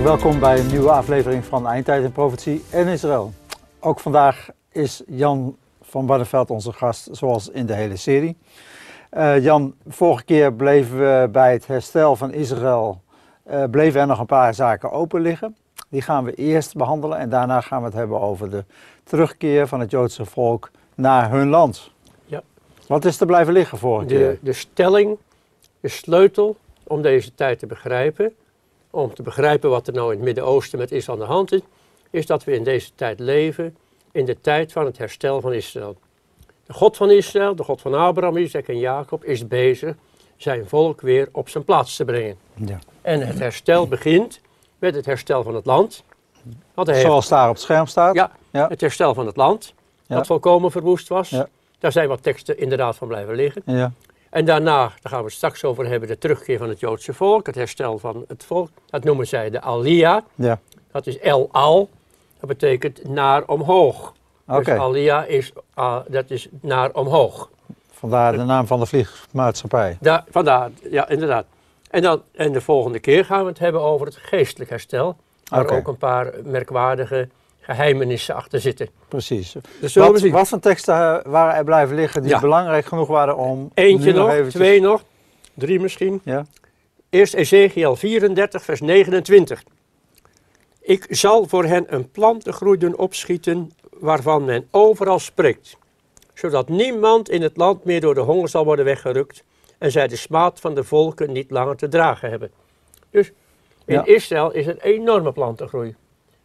Hartelijk welkom bij een nieuwe aflevering van Eindtijd en Profetie en Israël. Ook vandaag is Jan van Barneveld onze gast, zoals in de hele serie. Uh, Jan, vorige keer bleven we bij het herstel van Israël, uh, bleven er nog een paar zaken open liggen. Die gaan we eerst behandelen en daarna gaan we het hebben over de terugkeer van het Joodse volk naar hun land. Ja. Wat is er blijven liggen vorige De, keer? de stelling, de sleutel om deze tijd te begrijpen, om te begrijpen wat er nou in het Midden-Oosten met Israël aan de hand is, is dat we in deze tijd leven, in de tijd van het herstel van Israël. De God van Israël, de God van Abraham, Isaac en Jacob, is bezig zijn volk weer op zijn plaats te brengen. Ja. En het herstel begint met het herstel van het land. Heeft- Zoals daar op het scherm staat? ja, Ja. het herstel van het land, Ja. dat volkomen verwoest was. Daar zijn wat teksten inderdaad van blijven liggen. En daarna, daar gaan we het straks over hebben, de terugkeer van het Joodse volk, het herstel van het volk. Dat noemen zij de Aliyah. ja. Dat is El Al. Dat betekent naar omhoog. Oké, Dus Aliyah is, ah, dat is naar omhoog. vandaar de naam van de vliegmaatschappij. Daar, vandaar, ja inderdaad. En, dan, en de volgende keer gaan we het hebben over het geestelijk herstel. Waar Oké. ook een paar merkwaardige geheimenissen achter zitten. Precies. Dus Wat, zien. wat voor teksten eh, waren er blijven liggen die Ja. belangrijk genoeg waren om... Eentje nog, eventjes- twee nog, drie misschien. Ja. Eerst Ezekiel 34, vers 29. Ik zal voor hen een plantengroei doen opschieten waarvan men overal spreekt, zodat niemand in het land meer door de honger zal worden weggerukt en zij de smaad van de volken niet langer te dragen hebben. Dus in Ja. Israël is een enorme plantengroei.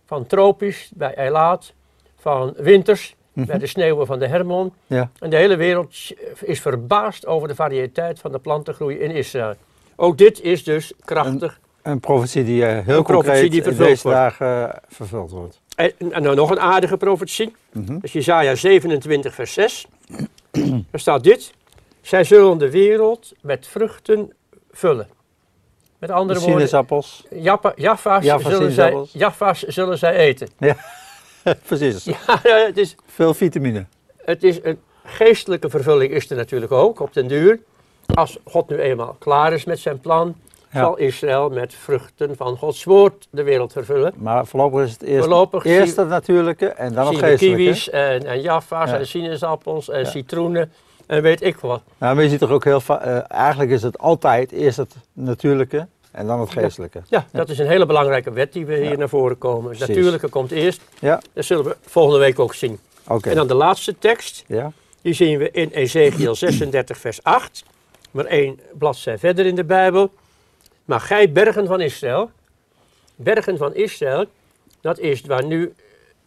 Van tropisch bij Eilaat, van winters bij de sneeuwen van de Hermon, Ja. en de hele wereld is verbaasd over de variëteit van de plantengroei in Israël. Ook dit is dus krachtig. Een profetie die eh, heel Een concreet die in deze wordt. dagen eh, vervuld wordt. En, en dan nog een aardige profetie. Mhm. Dat is Jezaja 27 vers 6. Daar staat dit. Zij zullen de wereld met vruchten vullen. Met De andere woorden, sinaasappels. Jaffa, Jaffa's, Jaffa zullen zij. Jaffa's zullen zij eten. Precies. Ja, het is, Veel vitamine. het is een geestelijke vervulling is er natuurlijk ook op den duur. Als God nu eenmaal klaar is met zijn plan, Ja. zal Israël met vruchten van Gods woord de wereld vervullen. Maar voorlopig is het eerst, Voorlopig eerst het natuurlijke en dan we geestelijke. kiwis en, en jaffa's Ja. en sinaasappels en Ja. citroenen en weet ik wat. Nou, maar je ziet toch ook heel vaak, eh, eigenlijk is het altijd eerst het natuurlijke en dan het geestelijke. Ja, dat is een hele belangrijke wet die we hier Ja. naar voren komen. Het Precies. natuurlijke komt eerst, Ja, dat zullen we volgende week ook zien. oké. En dan de laatste tekst, Ja, die zien we in Ezekiel 36 vers 8. Maar één bladzij verder in de Bijbel. Maar gij bergen van Israël, bergen van Israël, dat is waar nu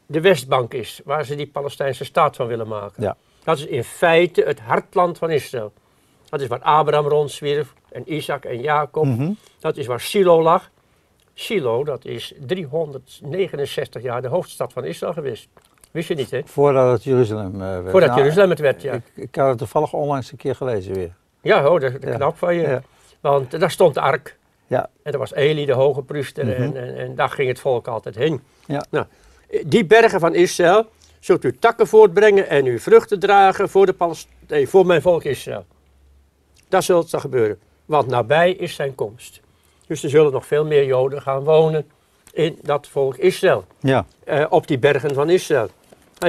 de Westbank is, waar ze die Palestijnse staat van willen maken. Ja. Dat is in feite het hartland van Israël. Dat is waar Abraham rondzwierf en Isaac en Jacob. Mhm. Dat is waar Silo lag. Silo, dat is 369 jaar de hoofdstad van Israël geweest. Wist je niet, hè? voordat het Jeruzalem eh, werd. Voordat Nou, Jeruzalem het werd, ja. Ik, ik had het toevallig onlangs een keer gelezen weer. Ja, hoor, dat is Ja. knap van je. Ja. Want eh, daar stond de ark. Ja. En daar was Eli, de hoge priester. Mhm. en, en, en daar ging het volk altijd heen. Ja. Nou, eh, die bergen van Israël zult u takken voortbrengen en uw vruchten dragen voor, de Palest- nee, voor mijn volk Israël. Dat zult dan gebeuren. Want nabij is zijn komst. Dus er zullen nog veel meer Joden gaan wonen in dat volk Israël. Ja. eh, op die bergen van Israël.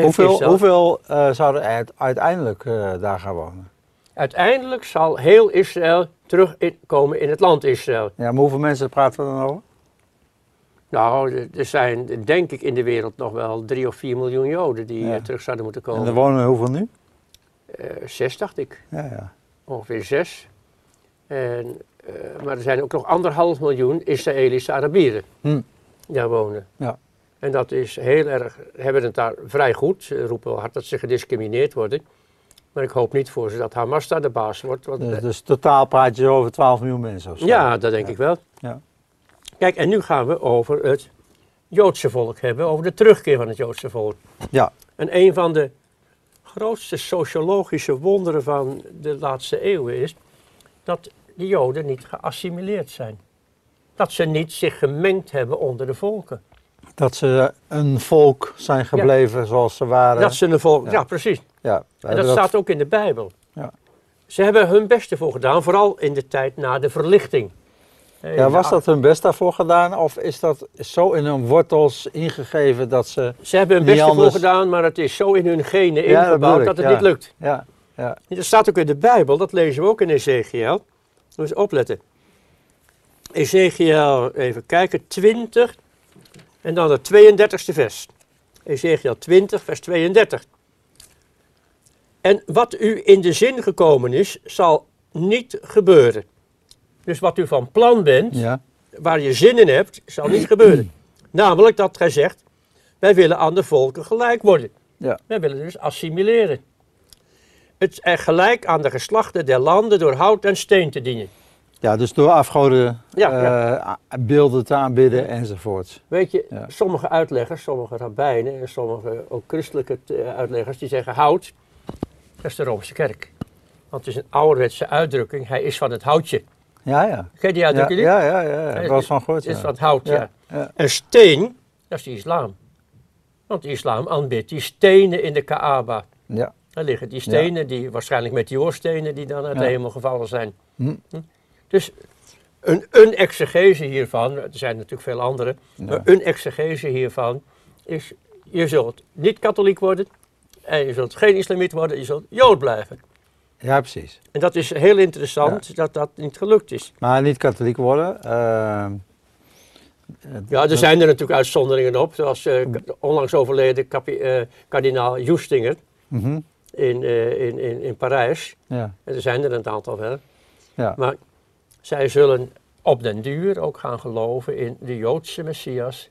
Hoeveel, Israël- hoeveel eh, zouden er uit- uiteindelijk eh, daar gaan wonen? Uiteindelijk zal heel Israël terugkomen in het land Israël. Ja, maar hoeveel mensen praten we dan over? Nou, er- zijn denk ik in de wereld nog wel drie of vier miljoen Joden die Ja. terug zouden moeten En er komen. wonen hoeveel nu? Zes dacht ik, Ja, ja. Ongeveer zes. En, eh, maar er zijn ook nog anderhalf miljoen Israëlische Arabieren die daar wonen. Ja. En dat is heel erg, hebben het daar vrij goed. Ze roepen wel hard dat ze gediscrimineerd worden. Maar ik hoop niet voor ze dat Hamas daar de baas wordt. Want, Dus, eh, dus totaal praat je over 12 miljoen mensen of zo. Ja, dat denk Ja. ik wel. Ja. Kijk, en nu gaan we over het Joodse volk hebben, over de terugkeer van het Joodse volk. Ja. En een van de grootste sociologische wonderen van de laatste eeuwen is dat de Joden niet geassimileerd zijn. Dat ze niet zich gemengd hebben onder de volken. Dat ze een volk zijn gebleven zoals ze waren. Dat ze een volk, Ja. ja, precies. ja, En dat hebben staat ook in de Bijbel. Ja. Ze hebben hun beste voor gedaan, vooral in de tijd na de verlichting. Ja, was dat hun best daarvoor gedaan of is dat zo in hun wortels ingegeven dat ze... Ze hebben hun best ervoor anders. gedaan, maar het is zo in hun genen Ja, dat ingebouwd dat, ik, het ja. niet lukt. Ja, ja, Dat staat ook in de Bijbel, dat lezen we ook in Ezekiel. Dus opletten. Ezekiel, even kijken, 20 en dan het 32e vers. Ezekiel 20, vers 32. En wat u in de zin gekomen is, zal niet gebeuren. Dus wat u van plan bent, ja. waar je zin in hebt, zal niet gebeuren. Namelijk dat gij zegt, wij willen aan de volken gelijk worden. Ja. Wij willen dus assimileren. Het er gelijk aan de geslachten der landen door hout en steen te dienen. Ja, dus door afgoden Ja, eh, beelden te aanbidden enzovoort. Weet je, Ja. sommige uitleggers, sommige rabbijnen en sommige ook christelijke eh, uitleggers, die zeggen hout, dat is de Romeinse kerk. Want het is een ouderwetse uitdrukking, hij is van het houtje. Ja, ja. Ken je die Ja, uitdrukking ja, niet? ja, ja, ja. Ik was van gehoord. Het is het hout, ja. Ja, ja. En steen, dat is de islam. Want de islam aanbidt die stenen in de Kaaba. Ja. Daar liggen die stenen, die waarschijnlijk meteoorstenen die dan uit de hemel gevallen zijn. Hm. Dus een, een exegese hiervan, er zijn natuurlijk veel andere, maar een exegese hiervan is, je zult niet katholiek worden en je zult geen islamiet worden, je zult jood blijven. Ja, precies. En dat is heel interessant dat dat niet gelukt is. Maar niet katholiek worden. eh, Ja, er zijn er natuurlijk uitzonderingen op, zoals eh, de onlangs overleden eh, kardinaal Joestinger mhm, in, in, in, in Parijs. ja, En er zijn er een aantal wel. ja. Maar zij zullen op den duur ook gaan geloven in de Joodse Messias,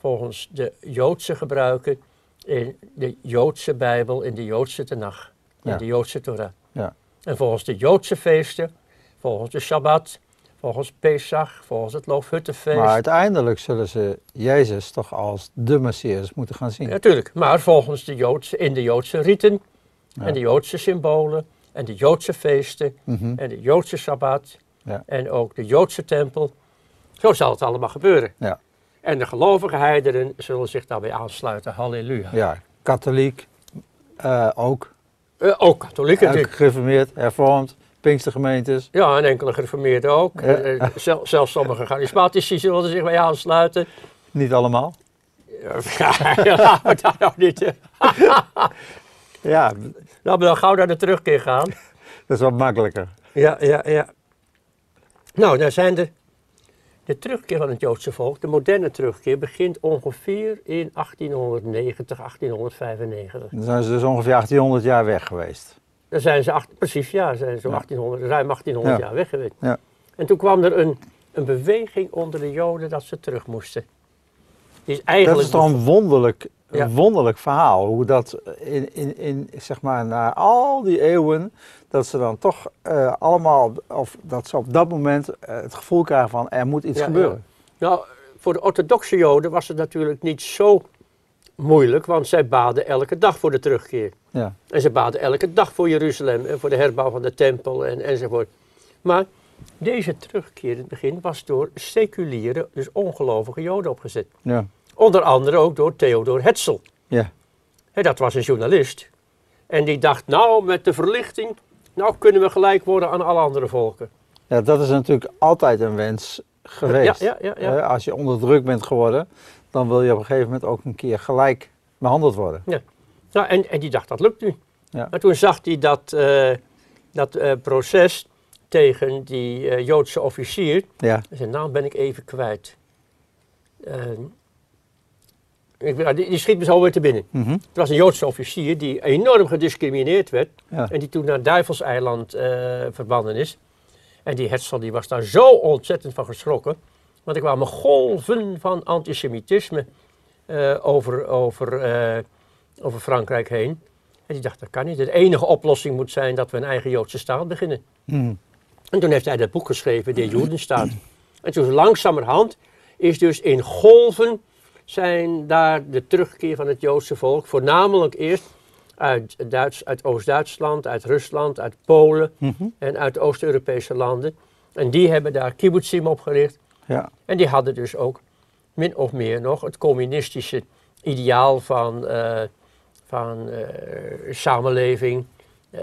volgens de Joodse gebruiken, in de Joodse Bijbel, in de Joodse Tenach, in Ja. de Joodse Torah. Ja. En volgens de Joodse feesten, volgens de Shabbat, volgens Pesach, volgens het Loofhuttenfeest. Maar uiteindelijk zullen ze Jezus toch als de Messias moeten gaan zien. Natuurlijk, maar volgens de Joodse, in de Joodse riten Ja. en de Joodse symbolen en de Joodse feesten Mhm, en de Joodse Sabbat Ja. en ook de Joodse tempel. Zo zal het allemaal gebeuren. Ja. En de gelovige heidenen zullen zich daarbij aansluiten. Halleluja. Ja, katholiek eh, ook. Eh, ook katholieken natuurlijk. gereformeerd, hervormd, Pinkstergemeentes. Ja, en enkele gereformeerden ook. Ja. Eh, eh, zel- zelfs sommige charismatici zullen zich bij aansluiten. Niet allemaal. Ja, we daar nou niet... Ja, Laten we dan gauw naar de terugkeer gaan. dat is wat makkelijker. Ja, ja, ja. Nou, daar zijn de, de terugkeer van het Joodse volk, de moderne terugkeer, begint ongeveer in 1890, 1895. Dan zijn ze dus ongeveer 1800 jaar weg geweest. Dan zijn ze, acht, precies ja, zijn ze Ja. 1800, ruim 1800 Ja. jaar weg geweest. Ja. En toen kwam er een, een beweging onder de Joden dat ze terug moesten. Die is eigenlijk Dat is toch een wonderlijk, een wonderlijk verhaal. Hoe dat in, in, in, zeg maar, na al die eeuwen, dat ze dan toch eh, allemaal, of dat ze op dat moment eh, het gevoel krijgen van er moet iets Ja, gebeuren. Nou, voor de orthodoxe Joden was het natuurlijk niet zo moeilijk, want zij baden elke dag voor de terugkeer. Ja. En ze baden elke dag voor Jeruzalem en voor de herbouw van de tempel en, enzovoort. Maar deze terugkeer in het begin was door seculiere, dus ongelovige Joden opgezet. Ja. Onder andere ook door Theodor Hetzel. Ja. Hè, dat was een journalist. En die dacht, nou met de verlichting, nou kunnen we gelijk worden aan alle andere volken. ja, dat is natuurlijk altijd een wens geweest. Ja, ja, ja, ja. Als je onder druk bent geworden, dan wil je op een gegeven moment ook een keer gelijk behandeld worden. Nou, en, en die dacht, dat lukt nu. Ja. Maar toen zag hij dat, eh, dat eh, proces tegen die eh, Joodse officier. Ja, Zijn naam ben ik even kwijt. Ik, ben- die, schiet me zo weer te binnen. Mhm. Het was een Joodse officier die enorm gediscrimineerd werd. ja. En die toen naar Duivelseiland eh verbannen is. En die Hetzel die was daar zo ontzettend van geschrokken. Want er kwamen golven van antisemitisme eh, over, over, eh, over Frankrijk heen. En die dacht, dat kan niet. De enige oplossing moet zijn dat we een eigen Joodse staat beginnen. Mhm. En toen heeft hij dat boek geschreven, De Jodenstaat. En toen langzamerhand is dus in golven zijn daar de terugkeer van het Joodse volk, voornamelijk eerst uit, Duits, uit Oost-Duitsland, uit Rusland, uit Polen Mhm. en uit Oost-Europese landen. En die hebben daar kibbutzim opgericht. ja. En die hadden dus ook min of meer nog het communistische ideaal van, eh, van eh, samenleving, eh,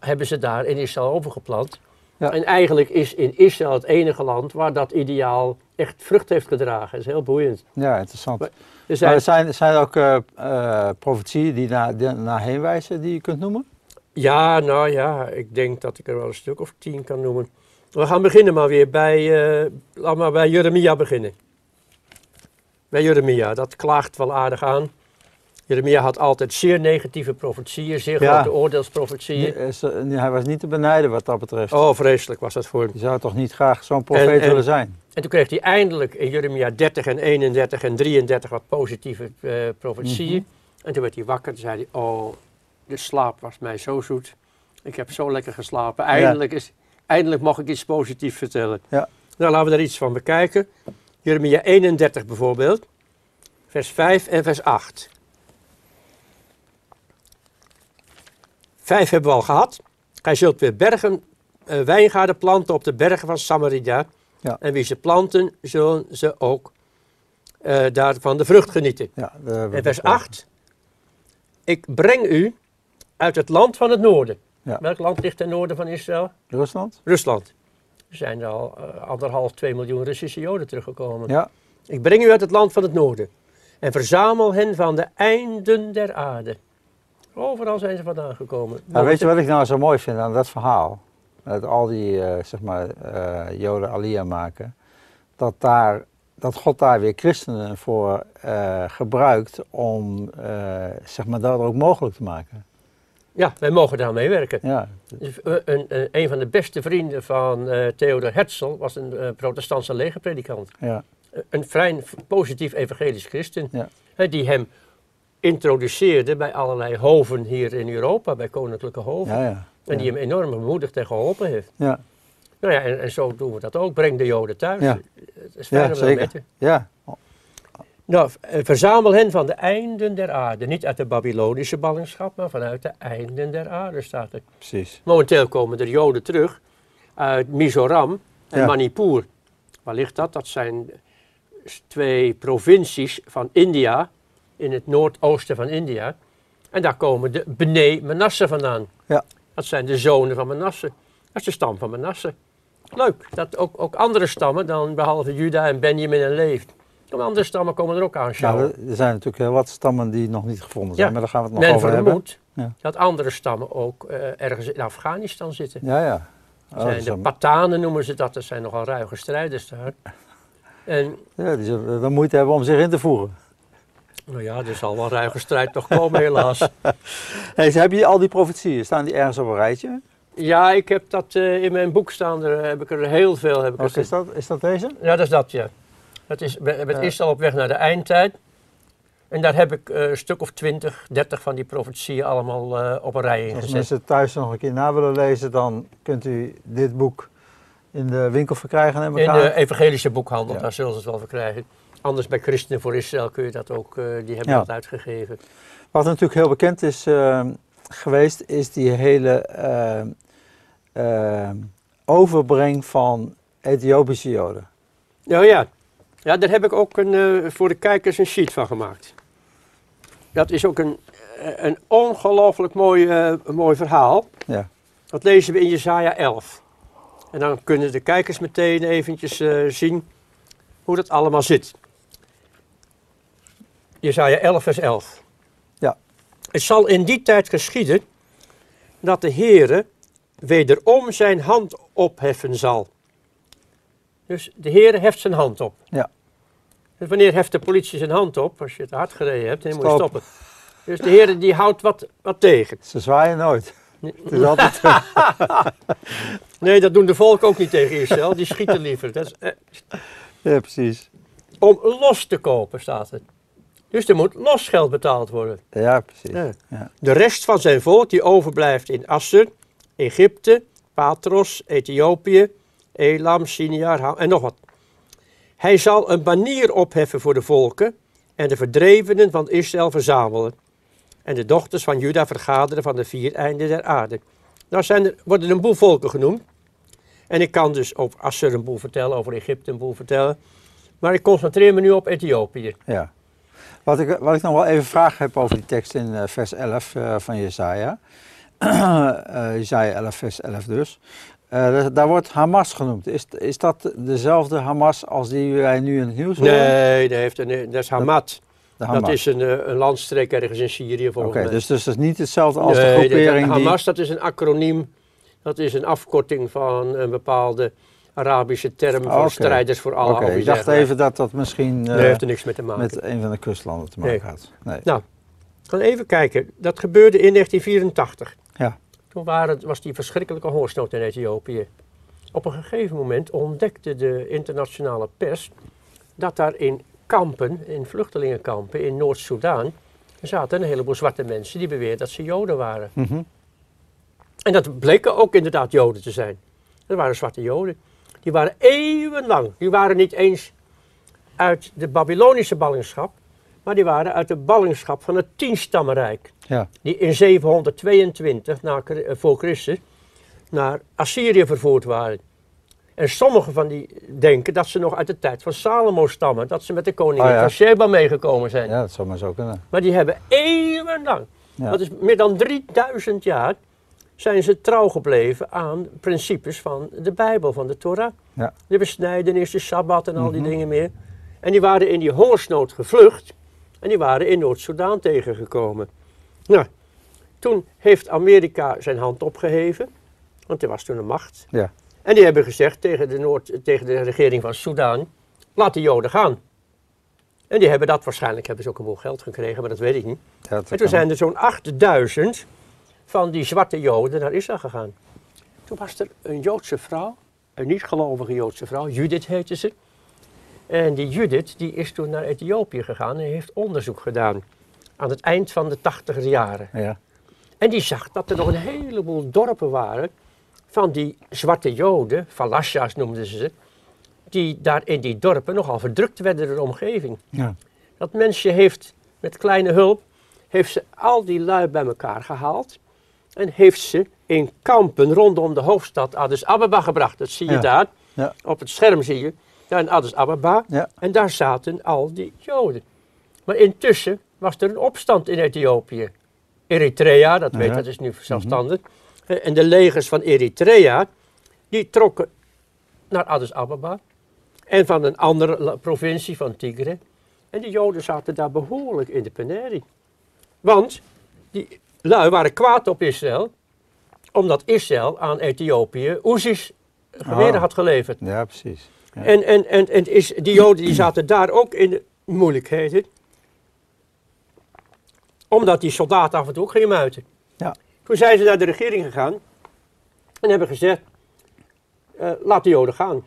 hebben ze daar in Israël overgeplant. Ja. En eigenlijk is in Israël het enige land waar dat ideaal echt vrucht heeft gedragen. Dat is heel boeiend. Ja, interessant. Maar- Er Maar zijn, er zijn, zijn er ook eh, profetieën die naar, die naar heen wijzen die je kunt noemen? ja, nou ja, ik denk dat ik er wel een stuk of tien kan noemen. We gaan beginnen maar weer bij, eh laat maar bij Jeremia beginnen. Bij Jeremia, dat klaagt wel aardig aan. Jeremia had altijd zeer negatieve profetieën, zeer Ja. grote oordeelsprofetieën. Eh, die- hij was niet te benijden wat dat betreft. Oh, vreselijk was dat voor hem. Je zou toch niet graag zo'n profeet En- en- willen zijn? En toen kreeg hij eindelijk in Jeremia 30 en 31 en 33 wat positieve eh profetieën. En toen werd hij wakker en zei hij, oh, de slaap was mij zo zoet. Ik heb zo lekker geslapen. Eindelijk, is, eindelijk mag ik iets positiefs vertellen. Ja. Nou, laten we daar iets van bekijken. Jeremia 31 bijvoorbeeld, vers 5 en vers 8. 5 hebben we al gehad. Gij zult weer bergen, eh, wijngaarden planten op de bergen van Samaria. Ja. En wie ze planten, zullen ze ook eh, daarvan de vrucht genieten. Ja, En vers besproken. 8. Ik breng u uit het land van het noorden. Ja. Welk land ligt ten noorden van Israël? Rusland? Rusland. Er zijn er al eh, anderhalf, twee miljoen Russische Joden teruggekomen. Ja. Ik breng u uit het land van het noorden. En verzamel hen van de einden der aarde. Overal zijn ze vandaan gekomen. Nou, weet je wat ik nou zo mooi vind aan dat verhaal? Dat al die, eh, zeg maar, eh, Joden Aliyah maken. Dat, daar, dat God daar weer christenen voor eh, gebruikt om, zeg maar, dat ook mogelijk te maken. Ja, wij mogen daar meewerken. Ja, Dus, een, een, een van de beste vrienden van Theodor Herzl was een protestantse legerpredikant. ja, een vrij positief evangelisch christen. Ja. die hem introduceerde bij allerlei hoven hier in Europa, bij koninklijke hoven. ja, ja. En die hem enorm bemoedigd en geholpen heeft. Ja, Nou ja, en, en zo doen we dat ook. Breng de Joden thuis. Ja. Het is fijn Ja, zeker. Nou, eh, verzamel hen van de einden der aarde. Niet uit de Babylonische ballingschap, maar vanuit de einden der aarde staat er. precies. Momenteel komen er Joden terug uit Mizoram en Ja. Manipur. Waar ligt dat? Dat zijn twee provincies van India, in het noordoosten van India. En daar komen de Bnei Manasse vandaan. Ja. Dat zijn de zonen van Manasse. Dat is de stam van Manasse. Leuk, dat ook, ook andere stammen dan behalve Juda en Benjamin en Leef. Ook andere stammen komen er ook aan. Nou, sjouwen. er zijn natuurlijk heel wat stammen die nog niet gevonden zijn, Ja. maar daar gaan we het nog Men over hebben. vermoedt Ja. dat andere stammen ook eh, ergens in Afghanistan zitten. Ja, ja. Oh, zijn dat de Patanen noemen ze dat, dat zijn nogal ruige strijders daar. En ja, die zullen wel moeite hebben om zich in te voegen. Nou ja, er zal wel ruige strijd nog komen helaas. Hey, heb je al die profetieën, staan die ergens op een rijtje? Ja, ik heb dat eh, in mijn boek staan, daar heb ik er heel veel. Heb ik is dat, is dat deze? Ja, dat is dat, ja. Dat is, het eerst al op weg naar de eindtijd. En daar heb ik eh, een stuk of 20, 30 van die profetieën allemaal eh, op een rij Als ingezet. mensen het thuis nog een keer na willen lezen, dan kunt u dit boek in de winkel verkrijgen. In de evangelische boekhandel, Ja. daar zullen ze het wel verkrijgen. Anders bij Christenen voor Israël kun je dat ook, eh, die hebben Ja. dat uitgegeven. Wat natuurlijk heel bekend is eh, geweest, is die hele eh, overbreng van Ethiopische Joden. Nou ja. ja, daar heb ik ook een, voor de kijkers een sheet van gemaakt. Dat is ook een, een ongelooflijk mooi, mooi verhaal. Ja. Dat lezen we in Jesaja 11. En dan kunnen de kijkers meteen eventjes zien hoe dat allemaal zit. Jesaja 11 vers 11. Ja. Het zal in die tijd geschieden dat de Heere wederom zijn hand opheffen zal. Dus de Heere heft zijn hand op. Ja. Dus wanneer heft de politie zijn hand op? Als je te hard gereden hebt, dan moet je Stop. stoppen. Dus de Heere die houdt wat, wat tegen. Ze zwaaien nooit. Het is altijd Nee, dat doen de volk ook niet tegen Israël. Die schieten liever. Dat is, eh, ja, precies. om los te kopen staat het. Dus er moet losgeld betaald worden. Ja, precies. Ja. Ja. De rest van zijn volk die overblijft in Asser, Egypte, Patros, Ethiopië, Elam, Siniar Ham en nog wat. Hij zal een banier opheffen voor de volken en de verdrevenen van Israël verzamelen. En de dochters van Juda vergaderen van de vier einden der aarde. Nou zijn er, worden een boel volken genoemd. En ik kan dus over Asser een boel vertellen, over Egypte een boel vertellen. Maar ik concentreer me nu op Ethiopië. Ja. Wat ik, wat ik nog wel even vragen heb over die tekst in eh, vers 11 eh, van Jesaja. Eh Jesaja 11 vers 11 dus. Eh, daar wordt Hamas genoemd. Is, is dat dezelfde Hamas als die wij nu in het nieuws horen? Nee, dat, heeft een, dat is Hamad. De Dat Hamas. is een, een landstreek ergens in Syrië volgens mij. dus, dus dat is niet hetzelfde als de groepering die... Hamas, dat is een acroniem. Dat is een afkorting van een bepaalde Arabische term voor strijders voor Allah. Oké, of ik dacht even dat dat misschien Nee, heeft er niks mee te maken. met een van de kustlanden te maken Nee. had. Nee. Nou, gaan even kijken. Dat gebeurde in 1984. Ja. Toen waren, was die verschrikkelijke hongersnood in Ethiopië. Op een gegeven moment ontdekte de internationale pers dat daar in kampen, in vluchtelingenkampen in Noord-Soedan, zaten een heleboel zwarte mensen die beweerden dat ze Joden waren. Mhm. En dat bleken ook inderdaad Joden te zijn. Dat waren zwarte Joden. Die waren eeuwenlang, die waren niet eens uit de Babylonische ballingschap, maar die waren uit de ballingschap van het Tienstammenrijk. Ja. Die in 722 na, eh, voor Christus naar Assyrië vervoerd waren. En sommigen van die denken dat ze nog uit de tijd van Salomo stammen. Dat ze met de koningin ja. van Sheba meegekomen zijn. ja, dat zou maar zo kunnen. Maar die hebben eeuwenlang, Ja. dat is meer dan 3000 jaar, zijn ze trouw gebleven aan principes van de Bijbel, van de Torah. Ja. De besnijdenis, de Sabbat en al die Mhm. dingen meer. En die waren in die hongersnood gevlucht en die waren in Noord-Soedan tegengekomen. Nou, toen heeft Amerika zijn hand opgeheven, want er was toen een macht. Ja. En die hebben gezegd tegen de, Noord, tegen de regering van Soedan, laat de Joden gaan. En die hebben dat, waarschijnlijk hebben ze ook een boel geld gekregen, maar dat weet ik niet. Ja, En toen kan. zijn er zo'n 8000 van die zwarte Joden naar Israël gegaan. Toen was er een Joodse vrouw, een niet-gelovige Joodse vrouw, Judith heette ze. En die Judith die is toen naar Ethiopië gegaan en heeft onderzoek gedaan. Aan het eind van de tachtiger jaren. Ja. En die zag dat er nog een heleboel dorpen waren van die zwarte Joden, Falasha's noemden ze ze, die daar in die dorpen nogal verdrukt werden door de omgeving. Ja. Dat mensje heeft met kleine hulp, heeft ze al die lui bij elkaar gehaald en heeft ze in kampen rondom de hoofdstad Addis Ababa gebracht. Dat zie je Ja. daar, Ja. op het scherm zie je, daar in Addis Ababa. Ja. En daar zaten al die Joden. Maar intussen was er een opstand in Ethiopië. Eritrea, dat weet Ja. dat is nu zelfstandig. Eh, En de legers van Eritrea, die trokken naar Addis Ababa. En van een andere provincie, van Tigre. En die Joden zaten daar behoorlijk in de penerie. Want die lui waren kwaad op Israël, omdat Israël aan Ethiopië Oezis geweren Oh. had geleverd. ja, precies. Ja. En, en, en, en is, die Joden die zaten daar ook in de moeilijkheden. Omdat die soldaten af en toe ook gingen muiten. Ja. Toen zijn ze naar de regering gegaan en hebben gezegd, eh, laat de Joden gaan.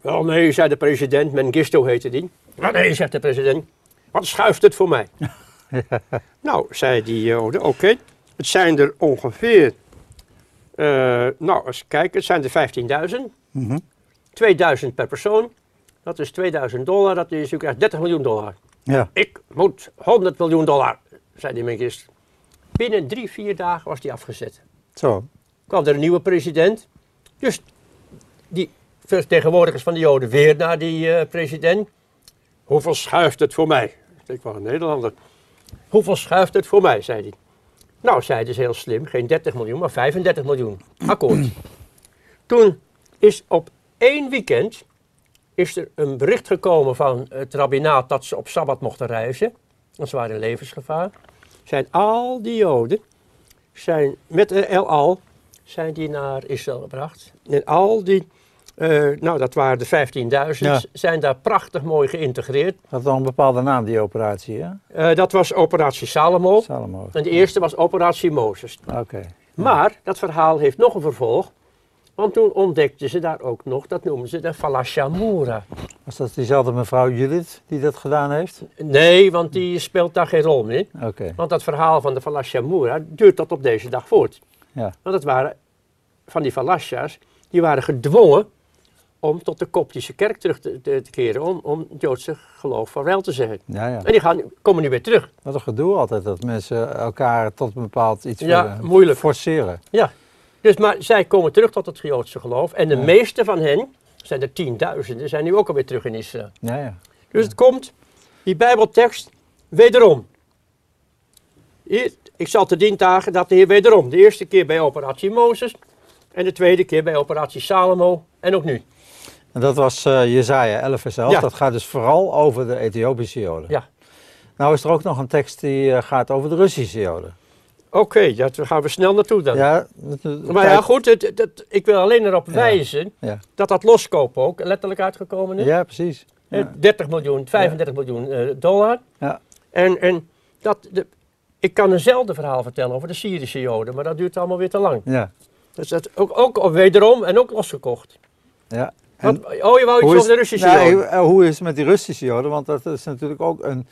Wel nee, zei de president, Mengistu heette die. Wel nee, zegt de president, wat schuift het voor mij? Nou, zei die Joden, oké, het zijn er ongeveer, eh, nou eens kijken, het zijn er 15.000. Mhm. 2000 per persoon. Dat is 2000 dollar, dat is, u krijgt 30 miljoen dollar. Ja. Ik moet 100 miljoen dollar, zei die minister. Binnen drie, vier dagen was die afgezet. Zo. Kwam er een nieuwe president. Dus die vertegenwoordigers van de Joden weer naar die eh, president. Hoeveel schuift het voor mij? Ik was een Nederlander. Hoeveel schuift het voor mij, zei hij. Nou, zei dus heel slim, geen 30 miljoen, maar 35 miljoen. Akkoord. Toen is op één weekend is er een bericht gekomen van het rabbinaat dat ze op Sabbat mochten reizen. Want ze waren in levensgevaar. Zijn al die Joden, zijn met El Al, zijn die naar Israël gebracht. En al die, eh, nou dat waren de 15.000, Ja. zijn daar prachtig mooi geïntegreerd. Dat had al een bepaalde naam, die operatie, hè? Eh, dat was operatie Salomo. Salomo. En de eerste was operatie Mozes. Oké. Maar dat verhaal heeft nog een vervolg. Want toen ontdekten ze daar ook nog, dat noemen ze de Falashamura. Was dat diezelfde mevrouw Judith die dat gedaan heeft? Nee, want die speelt daar geen rol meer. Oké. Want dat verhaal van de Falashamura duurt tot op deze dag voort. Ja. Want het waren van die Falasha's, die waren gedwongen om tot de Koptische kerk terug te, te, te keren, om, om het Joodse geloof vaarwel te zeggen. Ja, ja. En die gaan, komen nu weer terug. Wat een gedoe altijd, dat mensen elkaar tot een bepaald iets Ja, willen moeilijk. forceren. Ja, dus maar zij komen terug tot het Joodse geloof. En de meeste van hen, zijn er tienduizenden, zijn nu ook alweer terug in Israël. Ja, ja. Dus het komt, die Bijbeltekst, wederom. Hier, ik zal te dien dagen dat de Heer wederom, de eerste keer bij operatie Mozes, En de tweede keer bij operatie Salomo en ook nu. En dat was eh Jezaja 11 vers 11. Ja. Dat gaat dus vooral over de Ethiopische Joden. Ja. Nou is er ook nog een tekst die eh, gaat over de Russische Joden. Oké, ja, daar gaan we snel naartoe dan. Ja, Maar ja, goed, het, het- het- ik wil alleen erop wijzen Ja. dat dat loskopen ook letterlijk uitgekomen is. Ja, precies. Eh, Ja. 30 miljoen, 35 miljoen eh, dollar. Ja. En, en dat, de, ik kan eenzelfde verhaal vertellen over de Syrische Joden, maar dat duurt allemaal weer te lang. Ja. Dus dat ook, ook wederom en ook losgekocht. ja. En Wat, oh, je wou iets hoe is, over de Russische Joden? eh, hoe is het met die Russische Joden? Want dat is natuurlijk ook een...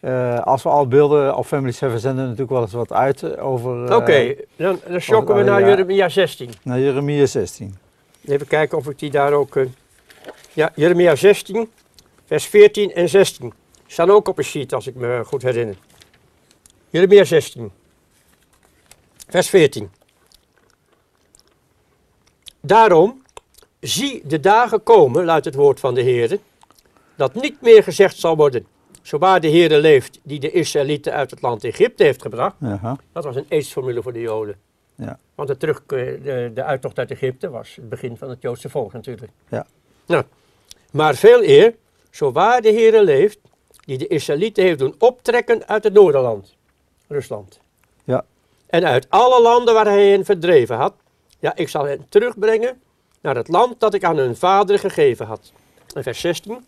eh, als we al beelden op Family 7 zenden natuurlijk wel eens wat uit over... eh, Oké, dan, dan shocken we naar ja. Jeremia 16. Naar Jeremia 16. Even kijken of ik die daar ook... ja, Jeremia 16, vers 14 en 16. Staan ook op een sheet, als ik me goed herinner. Jeremia 16, vers 14. Daarom, zie de dagen komen, luidt het woord van de Heer, dat niet meer gezegd zal worden, zowaar de Heer leeft, die de Israëlieten uit het land Egypte heeft gebracht. Aha. Dat was een aidsformule voor de Joden. Ja. Want de, terug, de, de uittocht uit Egypte was het begin van het Joodse volk natuurlijk. Ja. Nou, maar veel eer, zo waar de Heere leeft, die de Israëlieten heeft doen optrekken uit het Noorderland, Rusland. Ja. En uit alle landen waar hij hen verdreven had. Ja, ik zal hen terugbrengen naar het land dat ik aan hun vader gegeven had. En vers 16.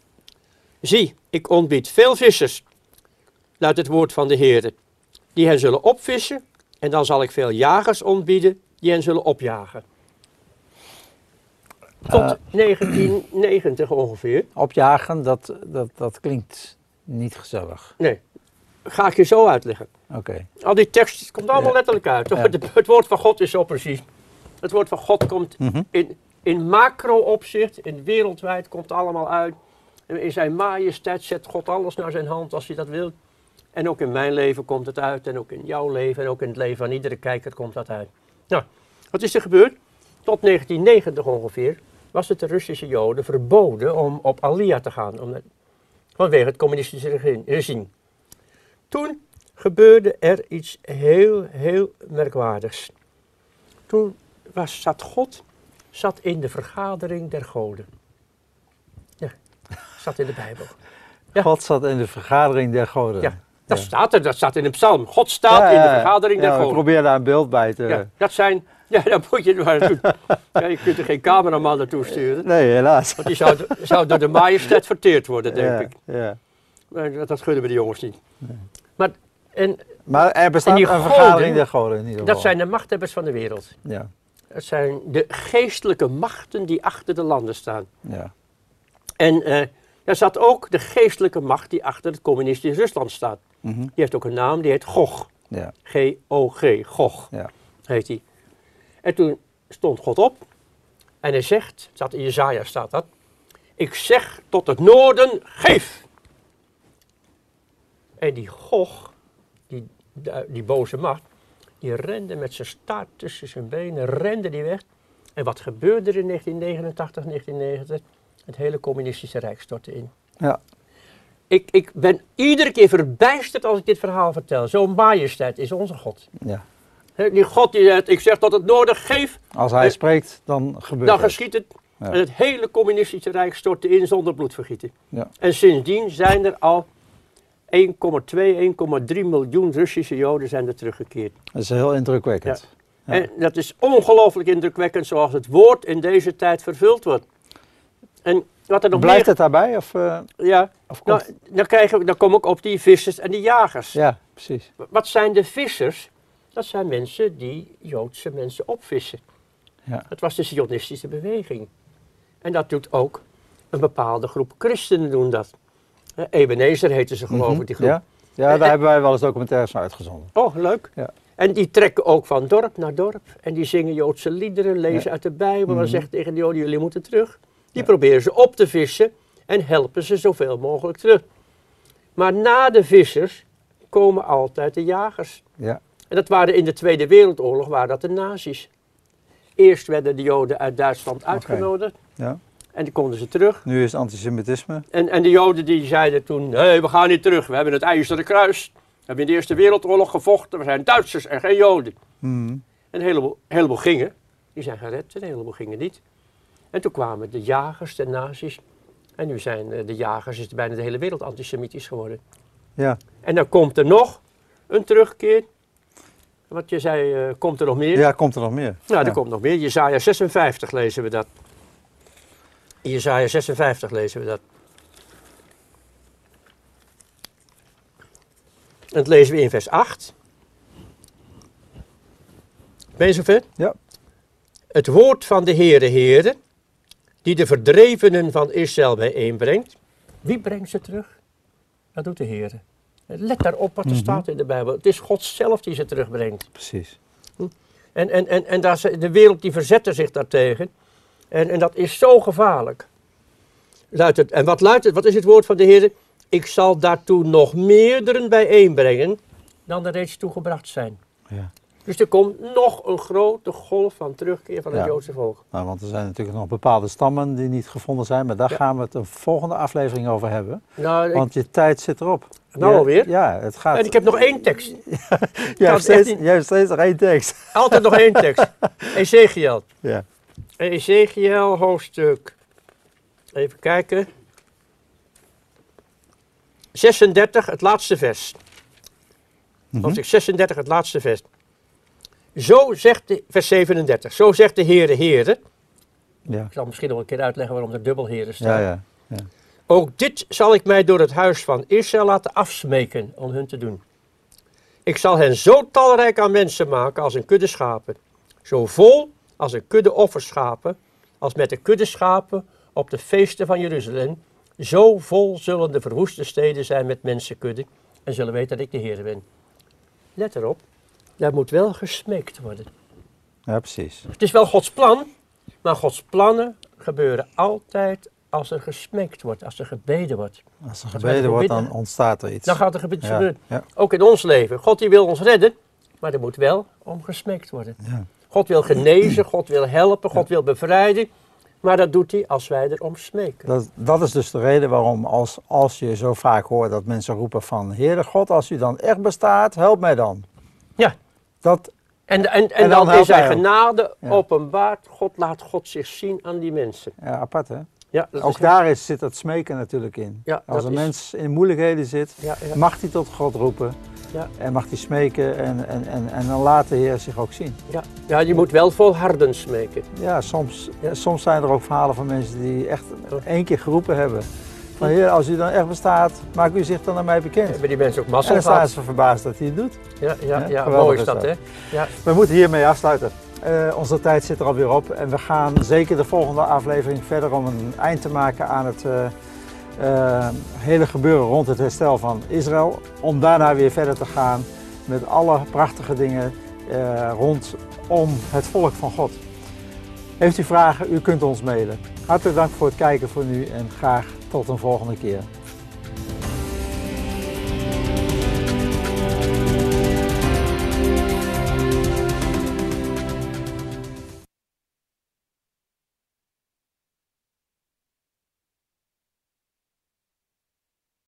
Zie, ik ontbied veel vissers, luidt het woord van de Heere, die hen zullen opvissen en dan zal ik veel jagers ontbieden die hen zullen opjagen. Tot Eh. 1990 ongeveer. Opjagen, dat, dat, dat klinkt niet gezellig. Nee, ga ik je zo uitleggen. Oké. Al die tekst komt allemaal Ja. letterlijk uit. Ja. Het, het woord van God is zo precies. Het woord van God komt Mhm. in, in macro-opzicht, in wereldwijd, komt allemaal uit. In zijn majesteit zet God alles naar zijn hand als hij dat wil. En ook in mijn leven komt het uit. En ook in jouw leven. En ook in het leven van iedere kijker komt dat uit. Nou, wat is er gebeurd? Tot 1990 ongeveer was het de Russische Joden verboden om op Alia te gaan. Om, vanwege het communistische regi- regime. Toen gebeurde er iets heel, heel merkwaardigs. Toen was, zat God zat in de vergadering der goden. Ja, zat in de Bijbel. Ja. God zat in de vergadering der goden. Ja, dat Ja. staat er, dat staat in de psalm. God staat Ja, in de vergadering der Ja, ik goden. probeer daar een beeld bij te... Ja, dat zijn, ja, dat moet je maar doen. Ja, je kunt er geen cameraman naartoe sturen. Nee, helaas. Want die zou, zou door de majesteit verteerd worden, denk ik. Ja. Maar dat, gunnen we de jongens niet. Maar, en Maar er bestaat een goden, vergadering der goden in ieder geval. dat zijn de machthebbers van de wereld. Ja, Het zijn de geestelijke machten die achter de landen staan. ja. En eh er zat ook de geestelijke macht die achter het communistisch Rusland staat. Mhm. Die heeft ook een naam, die heet Gog. ja, G-O-G, Gog ja. heet hij. En toen stond God op en hij zegt, staat in Jezaja staat dat, ik zeg tot het noorden, geef. En die Gog, die, die boze macht, die rende met zijn staart tussen zijn benen, rende die weg. En wat gebeurde er in 1989, 1990? Het hele communistische rijk stortte in. Ja. Ik, ik ben iedere keer verbijsterd als ik dit verhaal vertel. Zo'n majesteit is onze God. ja. Die God die zegt, ik zeg tot het noorden, geef, Als hij Eh, spreekt, dan gebeurt dan het. geschiet het. Ja. En het hele communistische rijk stortte in zonder bloedvergieten. Ja. En sindsdien zijn er al 1,2, 1,3 miljoen Russische Joden zijn er teruggekeerd. Dat is heel indrukwekkend. Ja. En dat is ongelooflijk indrukwekkend zoals het woord in deze tijd vervuld wordt. En wat er nog Blijft meer... het daarbij? Of, eh, Ja, of nou, dan, krijgen we, dan kom ik op die vissers en die jagers. Ja, precies. Wat zijn de vissers? Dat zijn mensen die Joodse mensen opvissen. Ja. Het was de Zionistische beweging. En dat doet ook een bepaalde groep christenen doen dat. Eh, Ebenezer heten ze geloof Mhm. ik, die groep. Ja, ja Eh, daar hebben wij wel eens documentaires van uitgezonden. Oh, leuk. Ja. En die trekken ook van dorp naar dorp. En die zingen Joodse liederen, lezen Ja. uit de Bijbel. En Mhm. zeggen tegen de Joden, jullie moeten terug. Die Ja. proberen ze op te vissen en helpen ze zoveel mogelijk terug. Maar na de vissers komen altijd de jagers. Ja, En dat waren in de Tweede Wereldoorlog waren dat de nazi's. Eerst werden de Joden uit Duitsland uitgenodigd ja. En die konden ze terug. Nu is antisemitisme. En, en de Joden die zeiden toen, nee, we gaan niet terug. We hebben het IJzeren Kruis. We hebben in de Eerste Wereldoorlog gevochten. We zijn Duitsers en geen Joden. Mhm. En een heleboel, heleboel gingen. Die zijn gered, een heleboel gingen niet. En toen kwamen de jagers, de nazi's. En nu zijn eh, de jagers, is bijna de hele wereld antisemitisch geworden. Ja, En dan komt er nog een terugkeer. Wat je zei, eh, komt er nog meer? ja komt er nog meer? Nou, er Ja. komt nog meer. Jezaja 56 lezen we dat. In Jezaja 56 lezen we dat. En dat lezen we in vers 8. Ben je zover? Ja. Het woord van de Heere Heere, die de verdrevenen van Israël bijeenbrengt. Wie brengt ze terug? Dat doet de Heere. Let daarop wat er Mhm. staat in de Bijbel. Het is God zelf die ze terugbrengt. Precies. En, en, en, en daar, de wereld die verzette zich daartegen. En, en dat is zo gevaarlijk. Luidt het, en wat, luidt het, wat is het woord van de Heer? Ik zal daartoe nog meerderen bijeenbrengen dan er reeds toegebracht zijn. Ja. Dus er komt nog een grote golf van terugkeer van het Ja. Joodse volk. Nou, want er zijn natuurlijk nog bepaalde stammen die niet gevonden zijn, maar daar Ja. gaan we het een volgende aflevering over hebben. Nou, ik, Want je tijd zit erop. Nou Je- alweer? Ja, het gaat. en ik heb nog één tekst. jij, kan hebt steeds, jij hebt steeds nog één tekst. Altijd nog één tekst. Ezekiel. Ja. Ezekiel hoofdstuk. Even kijken. 36, het laatste vers. Hoofdstuk 36, het laatste vers. Zo zegt de, vers 37. Zo zegt de Heere Heere. Ja. Ik zal misschien nog een keer uitleggen waarom er dubbel Heere staat. Ja, ja. Ook dit zal ik mij door het huis van Israël laten afsmeken om hun te doen. Ik zal hen zo talrijk aan mensen maken als een kudde schapen. Zo vol als een kudde offerschapen, als met de kudde schapen op de feesten van Jeruzalem. Zo vol zullen de verwoeste steden zijn met mensenkudden en zullen weten dat ik de Heer ben. Let erop, daar moet wel gesmeekt worden. ja, precies. Het is wel Gods plan, maar Gods plannen gebeuren altijd als er gesmeekt wordt, als er gebeden wordt. Als er gebeden wordt, dan ontstaat er iets. Dan gaat er ja. gebeuren. Ja. Ook in ons leven. God die wil ons redden, maar er moet wel om gesmeekt worden. Ja. God wil genezen, God wil helpen, God wil bevrijden. Maar dat doet hij als wij erom smeken. Dat, dat is dus de reden waarom als, als je zo vaak hoort dat mensen roepen van... Heere God, als u dan echt bestaat, help mij dan. Ja. Dat, En, en, en, En dan dan, is zijn hij genade Ja. openbaart. God laat God zich zien aan die mensen. ja, apart hè? Ja, dat Ook daar is, zit het smeken natuurlijk in. Ja, Als dat een is- mens in moeilijkheden zit, Ja, mag hij tot God roepen. Ja. En mag hij smeken en, en, en, en dan laat de Heer zich ook zien. ja. ja, je moet wel volharden smeken. Ja, soms, soms zijn er ook verhalen van mensen die echt Oh. één keer geroepen hebben. Van Heer, als u dan echt bestaat, maak u zich dan aan mij bekend. Hebben die mensen ook En mazzel dan staan ze verbaasd dat hij het doet. Ja, ja, Ja, mooi is dat, dat. hè? Ja. We moeten hiermee afsluiten. Eh, onze tijd zit er alweer op en we gaan zeker de volgende aflevering verder om een eind te maken aan het eh, eh, hele gebeuren rond het herstel van Israël. Om daarna weer verder te gaan met alle prachtige dingen rondom het volk van God. Heeft u vragen, u kunt ons mailen. Hartelijk dank voor het kijken voor nu en graag tot een volgende keer.